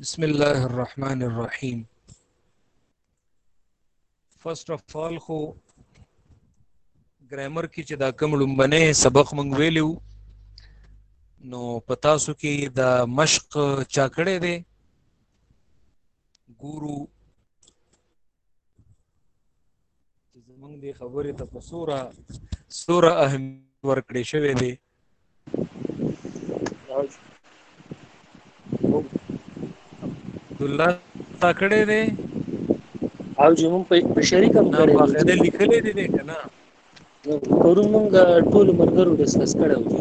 بسم الله الرحمن الرحیم فرست اف آل خو ګرامر کې چې دا کوم لومبنه سبق مونږ ویلو نو پتا سو کې دا مشق چا کړې ده ګورو چې زمونږ د خبرې ته په سوره سوره اهم ورکړې شوې ده راج عبدالله تا کړی دی او جی مون په شریک هم کړی و جی پرون مونږ ټول ملګرو ډسکس کړی و جی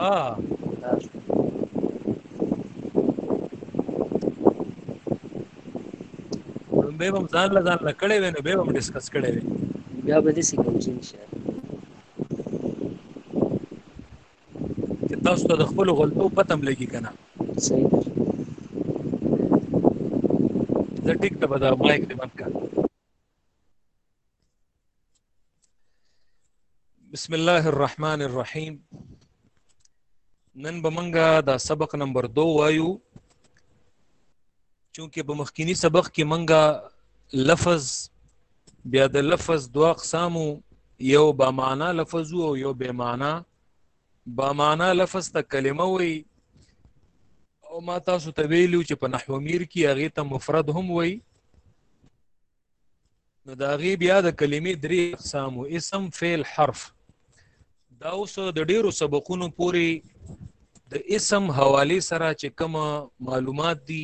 ها به هم ځان له ځان له کړې وې نو به هم ډسکس کړې وې بیا به دې سي کوم چین شي چې تاسو ته د خپل غلطو پتم لګي کنه صحیح ده زه ټیک ته به دا مایک دې بند کړم بسم الله الرحمن الرحیم نن به منګه دا سبق نمبر 2 وایو چونکه په مخکینی سبق کې منګه لفظ بیا د لفظ دوه اقسامو یو با معنا لفظ او یو بے معنا با معنا لفظ ته کلمه وي او ما تاسو ته ویلو چې په نحو میر کې هغه ته مفرد هم وي نو دا غي بیا د کلمې درې اقسام اسم فعل حرف دا اوس د ډیرو سبقونو پوري د اسم حواله سره چې کوم معلومات دي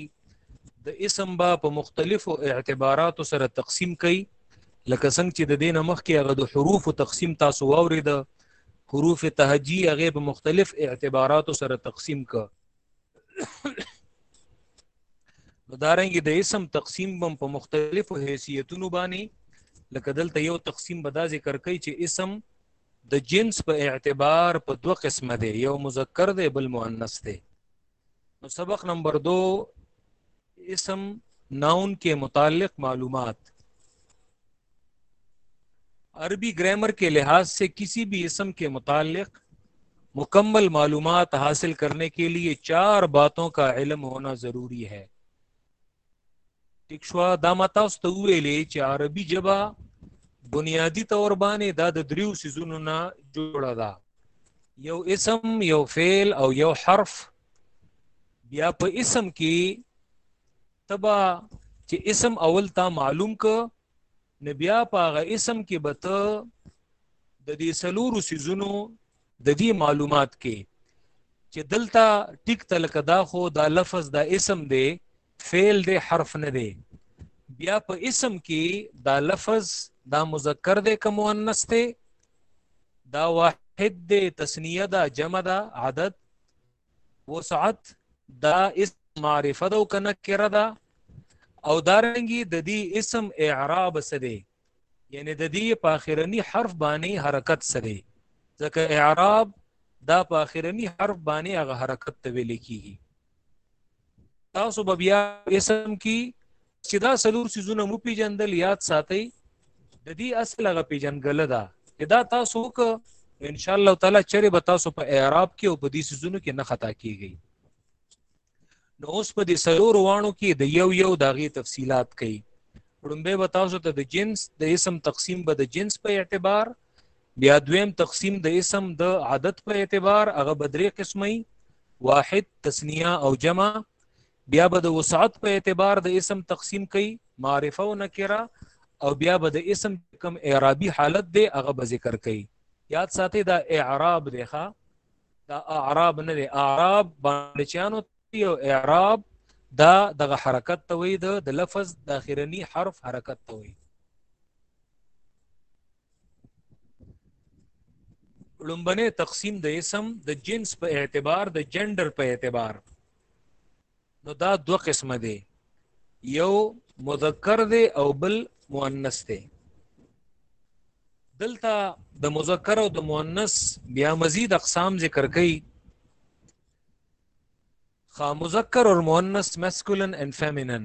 د اسم با په مختلفو اعتباراتو سره تقسیم کړي لکه څنګه چې د دینه مخکې هغه د حروف تقسیم تاسو واورید حروف تهجی هغه په مختلف اعتباراتو سره تقسیم ک نو دارنګ د اسم تقسیم بم په مختلفو حیثیتونو باندې لکه دلته یو تقسیم به دا ذکر کوي چې اسم د جنس په اعتبار په دوه قسمه دی یو مذکر دی بل مؤنث دی نو سبق نمبر 2 اسم ناون کې متعلق معلومات عربی گرامر کے لحاظ سے کسی بھی اسم کے متعلق مکمل معلومات حاصل کرنے کے لیے چار باتوں کا علم ہونا ضروری ہے ټیک شو دا ما تاسو ته ویلې چې عربي ژبه بنیادی تور باندې دا د دریو سيزونو نه جوړه ده یو اسم یو فعل او یو حرف بیا په اسم کې تبا چې اسم اول تا معلوم ک نو بیا په هغه اسم کې به ته د دې سلورو سیزونو د دې معلومات کې چې دلته ټیک تلک دا خو دا لفظ دا اسم دی فعل دی حرف نه دی بیا په اسم کې دا لفظ دا مذکر دی که مؤنث دی دا واحد دی تسنیه دا جمع دا عدد وسعت دا اسم معرفه ده او که نکره ده او دارنګي د دې اسم اعراب څه دی یعنی د دې په اخرنی حرف باندې حرکت څه دی ځکه اعراب دا په اخرنی حرف باندې هغه حرکت ته ویل کیږي تاسو به بیا اسم کی چې دا څلور سيزونه مو پیجندل یاد ساتئ د دې اصل هغه پیجنګل ده چې دا تاسو که ان شاء الله تعالی چرې به تاسو په اعراب کې او په دې سيزونو کې نه خطا کیږئ نو اوس په دې سلور وانو کې د یو یو دغه تفصيلات کوي وړمبه به تاسو ته د جنس د اسم تقسیم به د جنس په اعتبار بیا دویم تقسیم د اسم د عادت په اعتبار هغه بدرې قسمه واحد تسنیه او جمع بیا به د وسعت په اعتبار د اسم تقسیم کوي معرفه او نکره او بیا به د اسم کم اعرابي حالت دی هغه به ذکر کوي یاد ساتي دا اعراب دی ښا دا اعراب نه دی اعراب باندې چانو یو اعراب دا دغه حرکت ته وي د لفظ د اخرنی حرف حرکت ته وي لومبنه تقسیم د اسم د جنس په اعتبار د جندر په اعتبار نو دا دو قسمه دی یو مذکر دی او بل مؤنث دی دلته د مذکر او د مؤنث بیا مزید اقسام ذکر کړي خا مذکر او مؤنث ماسکولن اند فیمینن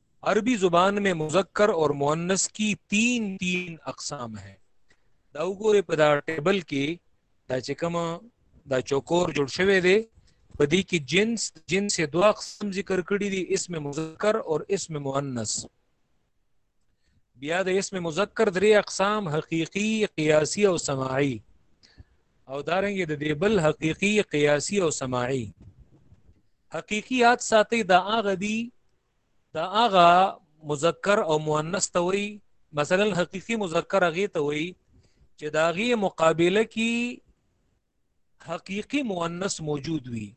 عربی زبان میں مذکر اور مؤنث کی تین تین اقسام ہیں دا وګوره په دا ټیبل کې دا چې کوم دا چوکور جوړ شوی دی په دې کې جنس جنس دوه اقسام ذکر کړی دي اسم مذکر او اسم مؤنث بیا د اسم مذکر درې اقسام حقيقي قياسي او سماعي او دارنګ د دې بل حقيقي قياسي او سماعي حقيقيات ساتي دا هغه دي دا هغه مذکر او مؤنث ته وایي مثلا حقيقي مذکر هغه ته وایي چې دا غي مقابله کې حقيقي مؤنث موجود وي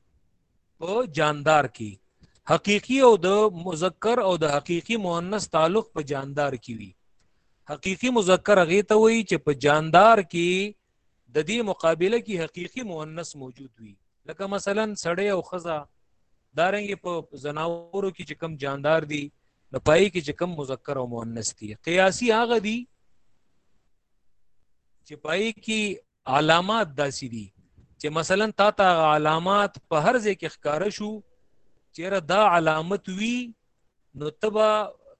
په جاندار کې حقيقي او د مذکر او د حقيقي مؤنث تعلق په جاندار کې وي حقيقي مذکر هغه ته وایي چې په جاندار کې د دې مقابله کې حقيقي مؤنث موجود وي لکه مثلا سړی او خزه دارنګ په زناورو کې چې کم جاندار دي نو پای کې چې کم مذکر او مؤنث دي قياسي هغه دي چې پای کې علامات داسي دي چې مثلا تا ته علامات په هر ځای کې ښکار شو چیرې دا علامت وی نو تبا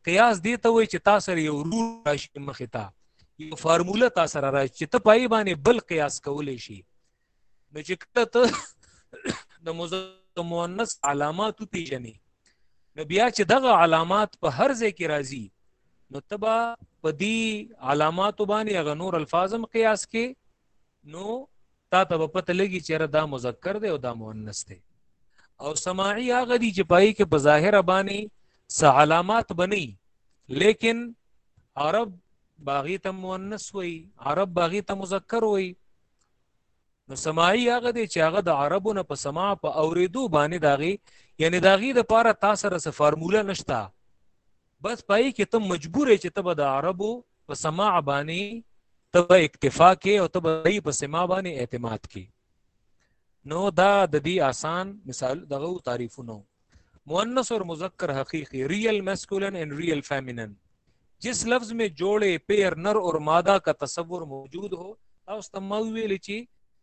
قیاس دی ته وای چې تاسو یو رول راشي مخې ته یو فارموله تاسو سره راځي چې ته پای باندې بل قیاس کولې شي نو چې کله ته د مذکر مؤنث علامات پیژنې نو بیا چې دغه علامات په هر ځای کې راځي نو تبا په دې علامات باندې هغه نور الفاظم قیاس کې نو تا ته په پته لګي چې دا مذکر دی او دا مؤنث دی او سماعي هغه دي چې پای کې په ظاهر باندې څه علامات بني لیکن عرب باغی ته مؤنث وي عرب باغی ته مذکر وي نو سماعي هغه دی چې هغه د عربو نه په سماع په اوریدو باندې داغي یعنی داغي د پاره تاسو سره فارموله نشتا بس پای کې ته مجبور یې چې ته به د عربو په سماع باندې ته به اکتفا کې او ته به دای په سماع باندې اعتماد کې نو دا د دې آسان مثال دغه تعریفونه مؤنث اور مذکر حقیقی ریئل میسکولن اینڈ ریئل فیمینن جس لفظ میں جوڑے پیر نر اور مادہ کا تصور موجود ہو تاسو ته ما ویل چې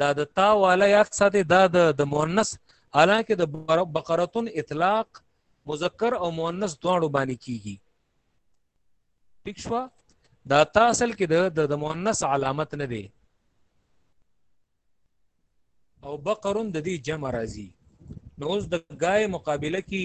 دا د تا والا یاد ساتي دا د د مؤنث حالانکه د بقرتون اطلاق مذکر او مؤنث دواړو باندې کیږي ٹھیک شو دا تا اصل کې د د مؤنث علامت نه دی او بقرون د دې جمع راځي نو اوس د غای مقابله کې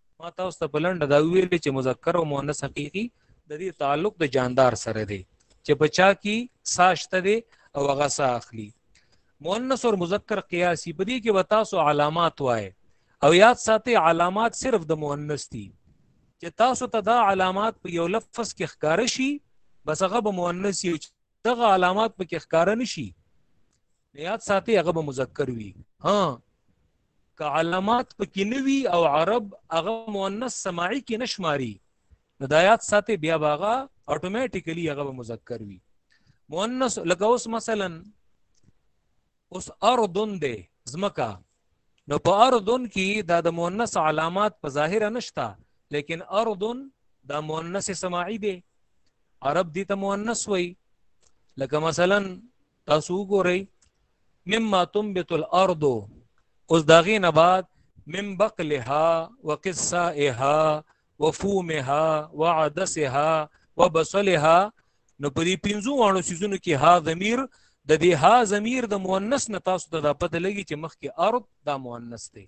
ما تاسو ته بلند دا ویل چې مذکر او مؤنث حقيقي د دې تعلق د جاندار سره دی چې بچا کی ساشته دی او هغه سا اخلي مؤنث او مذکر قیاسی په دې کې وتا سو علامات وای او یاد ساتي علامات صرف د مؤنث دي چې تاسو ته دا علامات په یو لفظ کې ښکار شي بس هغه به مؤنث یو دغه علامات په کې ښکار نشي یاد ساتي هغه به مذکر وي ها که علامات پکې نه وي او عرب هغه مؤنث سماعي کې نشماري نو دا یاد ساتي بیا باغه اتوماتیکلی هغه به مذکر وي مؤنث لکه اوس مثلا اوس اردن دی زمکا نو په اردن کې دا د مؤنث علامات په ظاهر نشتا لیکن اردن دا مؤنث سماعي دی عرب دي ته مؤنث وي لکه مثلا تاسو وګورئ مما تنبت الارض اوس داغې نه بعد من بقلها وقصائها وفومها وعدسها وبصلها نو په دې پنځو وانو سيزونو کې ها ضمیر د دې ها ضمیر د مؤنث نه تاسو ته د پته لګي چې مخکې ارض دا مؤنث دی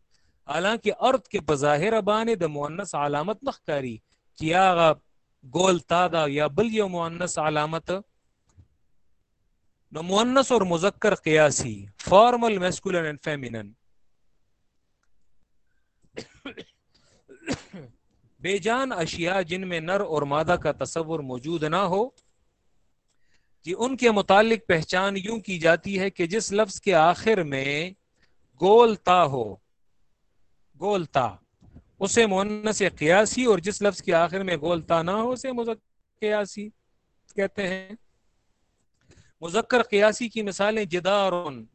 حالانکه ارض کې په ظاهر باندې د مؤنث علامت نخکاری چې هغه ګول تا دا یا بل یو مؤنث علامت نو مونس اور مذکر قیاسی فارمل میسکولن اینڈ فیمینن بے جان اشیاء جن میں نر اور مادہ کا تصور موجود نہ ہو جی ان کے متعلق پہچان یوں کی جاتی ہے کہ جس لفظ کے آخر میں ہو اسے قیاسی اور جس لفظ کے آخر میں گولتا نہ ہو اسے مذکر قیاسی کہتے ہیں مذکر قیاسی کی مثالیں جدار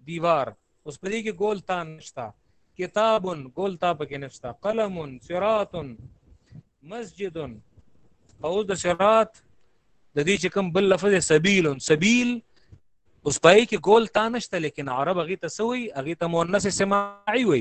دیوار اس پر یہ کہ گول تا نشتا کتاب گول تا پکے نشتا قلم سرات مسجد او د سرات د دې چې کوم بل لفظ سبیل سبیل اوس پای کې ګول تا نشته لیکن عرب هغه تسوي هغه ته مؤنث سماعي وي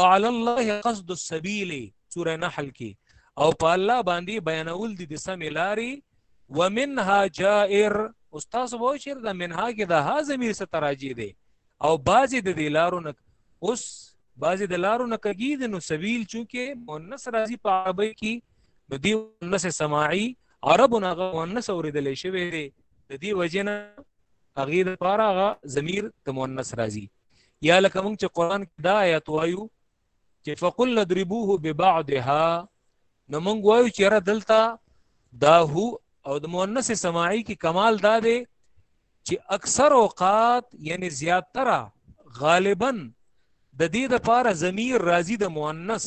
وعلى الله قصد السبيل سوره نحل کې او په الله باندې بیانول دي د سمې لارې ومنها جائر استاد وو چې د منها کې د ها ضمیر څخه تراجی دی او بعضی د دې لارو نه اوس بعضی د لارو نه کګی د نو سبیل چونکه مؤنث راځي په عربی کې نو دی مؤنث سماعي عربونه غو مؤنث اوریدل شوی دی د دې وجنه هغه د پاره هغه ضمیر د مؤنث راځي یا لکه موږ چې قران کې دا آیات وایو چې فقل ندربوه ببعضها نو موږ وایو چې را دلته دا هو او د مؤنث سماعي کې کمال دا دی چې اکثر اوقات یعنی زیاتره غالبا د دې د پاره ضمیر راضی د مؤنث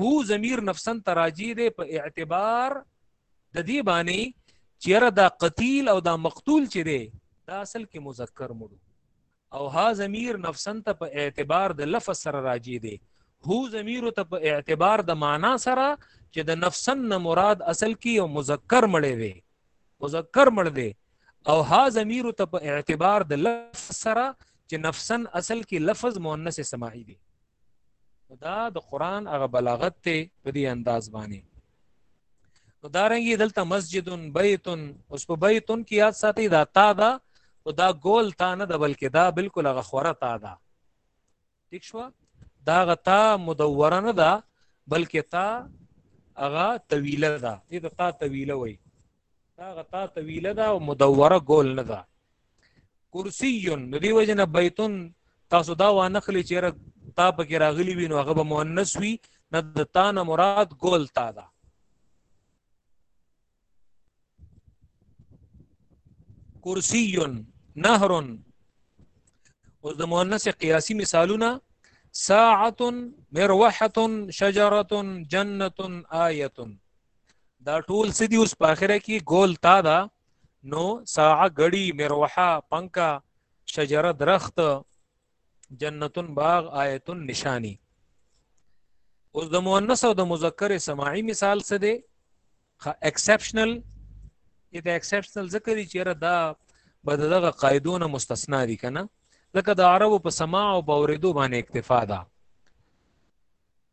هو ضمیر نفسا تراجی دی په اعتبار د دې باندې چیرې دا قتیل او دا مقتول چې دی دا اصل کې مذکر مړو او ها ضمیر نفسا ته په اعتبار د لفظ سره راجی دی هو ضمیر ته په اعتبار د معنا سره چې د نفسا نه مراد اصل کې یو مذکر مړی وي مذکر مړ دی او ها ضمیر ته په اعتبار د لفظ سره چې نفسا اصل کې لفظ مؤنث سماعي دی نو دا د قران هغه بلاغت ته په دې انداز باندې نو دا رنګي دلته مسجدن بیتن اوس په بیتن کې یاد ساتي دا تا دا او دا ګول تا نه د بلکې دا بالکل هغه خوره تا دا ٹھیک شو دا غتا مدوره نه دا بلکې تا هغه طويله ده دې ته تا طويله وای دا غطا طويله ده او مدوره ګول نه ده کرسی د دې وجه نه بیتون تاسو دا وانخلی چې تا پکې راغلی وي نو هغه به مؤنث وي نه د تا نه مراد ګول تا ده کرسی نهر اوس د مؤنث قیاسی مثالونه ساعه مروحه شجره جنه آیه دا ټول څه دي اوس په اخره کې ګول تا دا نو ساعه غړي مروحه پنکا شجره درخت جنتون باغ آیتون نشانی اوس د مؤنث او د مذکر سماعي مثال څه دی خا ایکسپشنل دې ته ایکسپشنل ذکر دي چې دا به دغه قاعدونه مستثنا دي کنه ځکه د عربو په سماع او باوریدو باندې اکتفا ده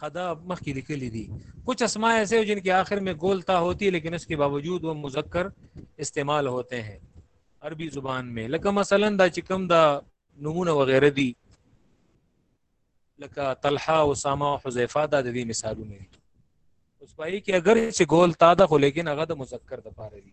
خدا مخکې لیکلي دي کچھ اسماء ایسے ہو جن کې آخر میں گول تا ہوتی ہے لیکن اس کے باوجود وہ مذکر استعمال ہوتے ہیں عربی زبان میں لکه مثلا دا چې کوم دا نمونه وغیره دي لکه طلحه او اسامه او حذیفه دا د دې مثالونه دي اوس پای کې اگر چې ګول تا ده خو لیکن هغه د مذکر د پاره دي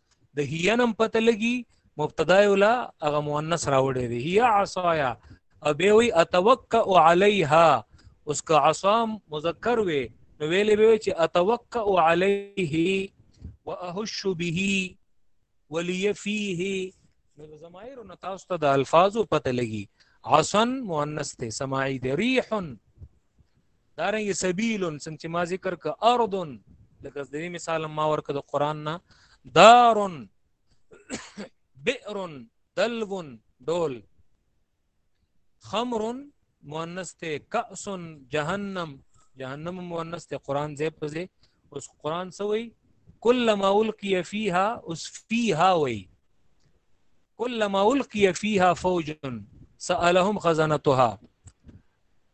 د هي نم پته لګي مبتدا ولا هغه مؤنث راوړي دي هي عصايا او به وي اتوکا عليها اوس که عصام مذکر وي نو ویلې به چې اتوکا عليه واهش به ولي فيه نو زمایر نو تاسو ته د الفاظو پته لګي عصن مؤنث ته سماعي دي ريح دارنګ سبیل څنګه چې ما ذکر ک ارض لکه د دې مثال ما ورکړ د قران نه دار بئر دلو دول خمر مؤنث ته کأس جهنم جهنم مؤنث ته قران زې پزې اوس قران سوي كلما القي فيها اس فيها وي كلما القي فيها فوج سالهم خزنتها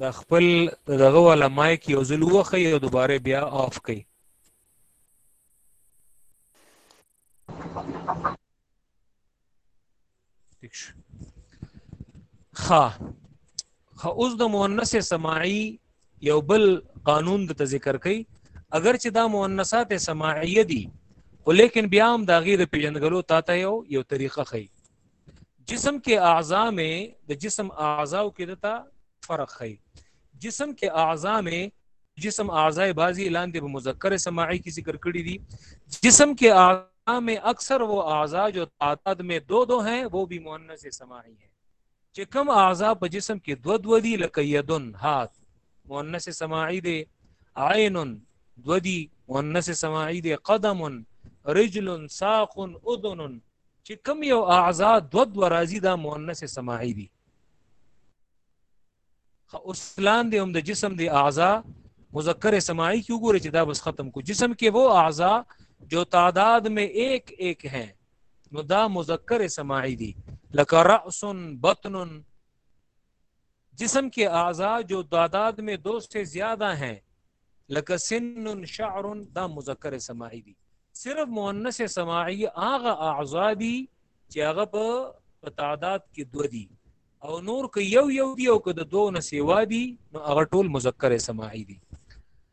د خپل دغه ولا مایک یو ځل وخه یو دوباره بیا آف کړئ خا خا اوس د مؤنث سماعي یو بل قانون د ذکر کوي اگر چې دا مؤنثات سماعیه دي خو لیکن بیا هم دا غیر پیژندګلو تا ته یو یو طریقه خي جسم کې اعضاء مې د جسم اعضاء کې دتا فرق خي جسم کې اعضاء مې جسم اعضاء بعضی لاندې په مذکر سماعي کې ذکر کړی دي جسم کې اعضاء میں اکثر وہ اعضاء جو تعداد میں دو دو ہیں وہ بھی مؤنث سماعی ہیں چې کوم اعضاء په جسم کې دو دو دي لکه یدن هات مؤنث سماعي دي عین دو دي مؤنث سماعي دي قدم رجل ساق اذن چې کوم یو اعضاء دو دو راځي دا مؤنث سماعي دي اوس لاندې هم د جسم دی اعضاء مذکر سماعی کی وګوره چې دا بس ختم کو جسم کې وو اعضاء جو تعداد میں ایک ایک ہیں نو دا مذکر سماعی دی لکه رأس بطن جسم کے اعضاء جو تعداد میں دو سے زیادہ ہیں لکه سن شعر دا مذکر سماعی دی صرف مؤنث سماعی هغه اعضاء دي چې هغه په تعداد کې دو دي او نور که یو یو دی او که د دوه نه سیوا دی نو هغه ټول مذکر سماعی دی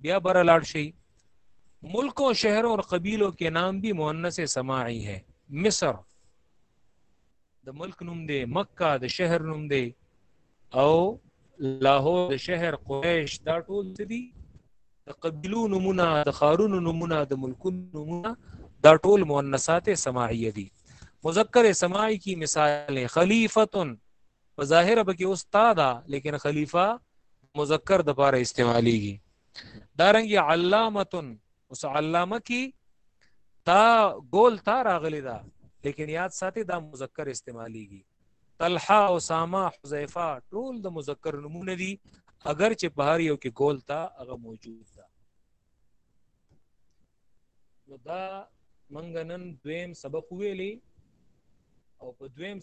بیا بر لاړ شي ملک او شهر او قبیلو کې نام به مؤنث سماعی ہے مصر د ملک نوم دی مکه د شهر نوم دی او لاهور د شهر قریش دا ټول دي د قبیلو نمونه د خارونو نمونه د ملکونو نمونه دا ټول مؤنثات سماعیه دي مذکر سماعی کی مثال خلیفتن په ظاهر به کې استاد لیکن خلیفہ مذکر د پاره استعمالیږي دارنګي علامتن اوس علامه کی تا ګول تا راغلی دا لیکن یاد ساتي دا مذکر استعمالیږي طلحه اسامه حذیفه ټول د مذکر نمونه دي اگر چې په هر یو کې ګول تا هغه موجود ده نو دا منګنن دویم سبق ویلی او په دویم